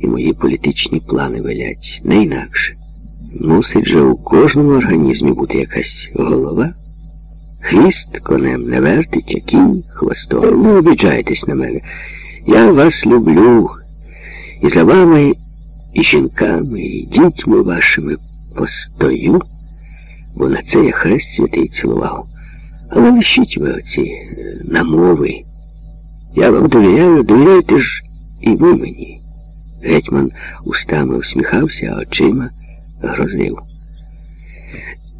і мої політичні плани велять. Не інакше. Мусить же у кожному організмі бути якась голова. Хвіст конем не вертить, а кінь хвостом. Не обіджайтесь на мене. Я вас люблю. І за вами, і жінками, і дітьми вашими постою, бо на це я хрест святий цілував. Але лишіть ви оці е, намови. Я вам довіряю, довіряйте ж і ви мені. Гетьман устами усміхався, а очима грозив.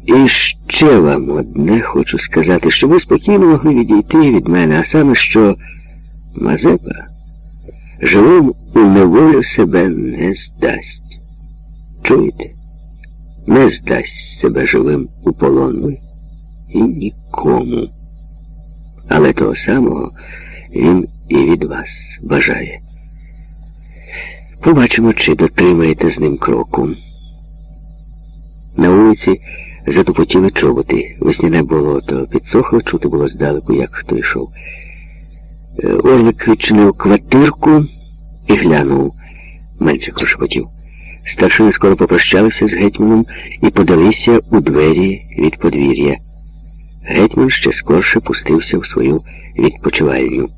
І ще вам одне хочу сказати, що ви спокійно могли відійти від мене, а саме, що Мазепа живим у неволю себе не здасть. Чуєте? Не здасть себе живим у полон ви і нікому. Але того самого він і від вас бажає. Побачимо, чи дотримаєте з ним кроку. На вулиці затупотіли чоботи, весняне болото підсохло, чути було здалеку, як хто йшов. Е, Орлик відчинив квартирку і глянув, менше прошепотів. Старшини скоро попрощалися з гетьманом і подалися у двері від подвір'я. Гетьман ще скорше пустився в свою відпочивальню.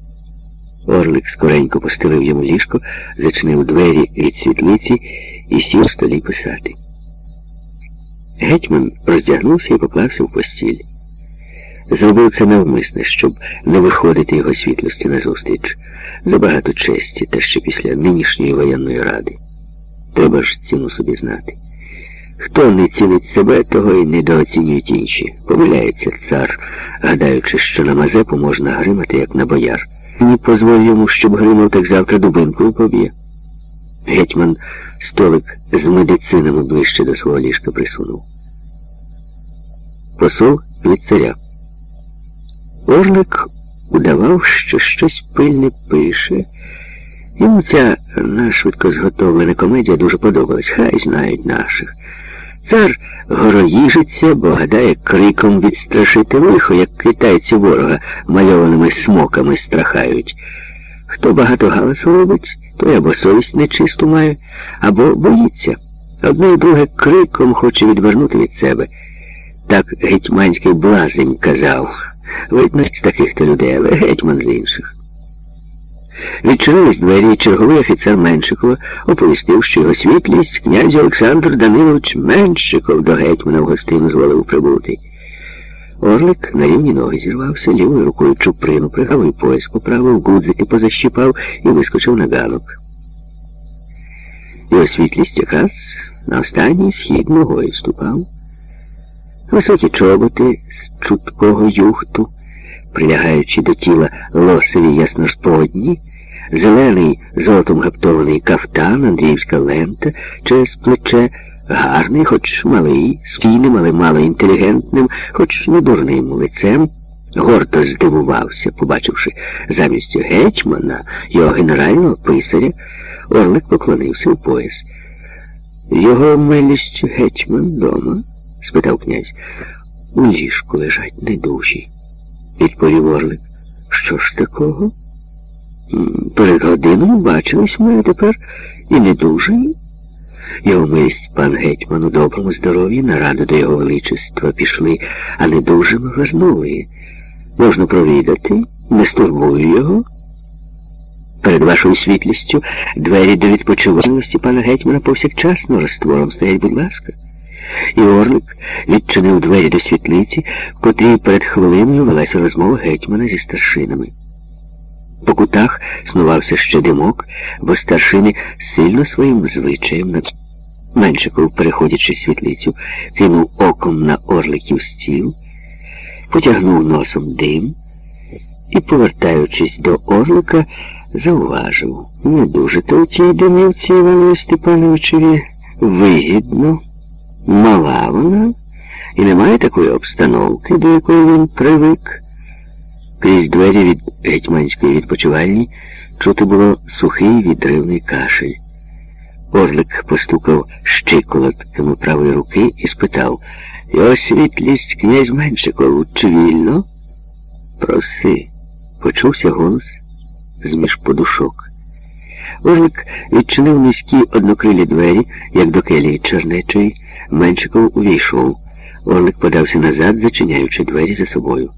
Орлик скоренько постелив йому ліжко, зачинив двері від світлиці і сів столі писати. Гетьман роздягнувся і поклався в постіль. Зробив це навмисне, щоб не виходити його світлості назустріч. Забагато честі, та ще після нинішньої воєнної ради. Треба ж ціну собі знати. Хто не цінить себе, того і недооцінюють інші. Помиляється цар, гадаючи, що на Мазепу можна гримати, як на бояр. Не позволь йому, щоб гримав, так завтра дубинкою поб'є. Гетьман столик з медицинами ближче до свого ліжка присунув. Посол від царя. Орлик удавав, що щось пильне пише. Йому ця нашвидко зготовлена комедія дуже подобалась. Хай знають наших. Цар гороїжиться, бо гадає криком відстрашити лихо, як китайці ворога мальованими смоками страхають. Хто багато галасу робить, той або совість нечисту має, або боїться. Одне і друге криком хоче відвернути від себе. Так гетьманський блазень казав. Видно, з таких то людей, але гетьман з інших. Відчинились двері, черговий офіцер Меншикова оповістив, що його світлість князь Олександр Данилович Меншиков до гетьмана в гостину зволив прибути. Орлик на рівні ноги зірвався, лівою рукою чуприну пригав і пояс поправив, гудзики позащіпав і вискочив на галок. Його світлість якраз на останній схід ногою ступав. Високі чоботи з чуткого юхту, прилягаючи до тіла лосові ясносподні, зелений золотом гаптований кафтан, Андріївська лента через плече, гарний, хоч малий, спійним, але мало інтелігентним, хоч не дурним лицем. Гордо здивувався, побачивши замість гетьмана його генерального писаря, Орлик поклонився в пояс. Його милість гетьман дома? спитав князь. У ліжку лежать недужі, відповів Орлик. Що ж такого? Перед годиною бачились ми, тепер і не дуже. Його милість пан гетьман у доброму здоров'ї на раду до його величества пішли, а не недужими вернули. Можна провідати, не стурбую його. Перед вашою світлістю двері до відпочивальності пана гетьмана повсякчасно розтвором стоять, будь ласка. І Орлик відчинив двері до світлиці, в котрій перед хвилиною велася розмова гетьмана зі старшинами. По кутах снувався ще димок, бо старшини сильно своїм звичаєм на Меншиков, переходячи світлицю, кинув оком на орликів стіл, потягнув носом дим і, повертаючись до орлика, зауважив. Не дуже то у цій димівці Іванові Степановичеві вигідно, мала вона, і немає такої обстановки, до якої він привик. Крізь двері від гетьманської відпочивальні чути було сухий відривний кашель. Орлик постукав щиколотками правої руки і спитав Його світлість князь Меншиков, чи вільно? Проси, почувся голос з між подушок. Орлик відчинив низькі однокрилі двері, як до келії чернечої. Меншиков увійшов. Орлик подався назад, зачиняючи двері за собою.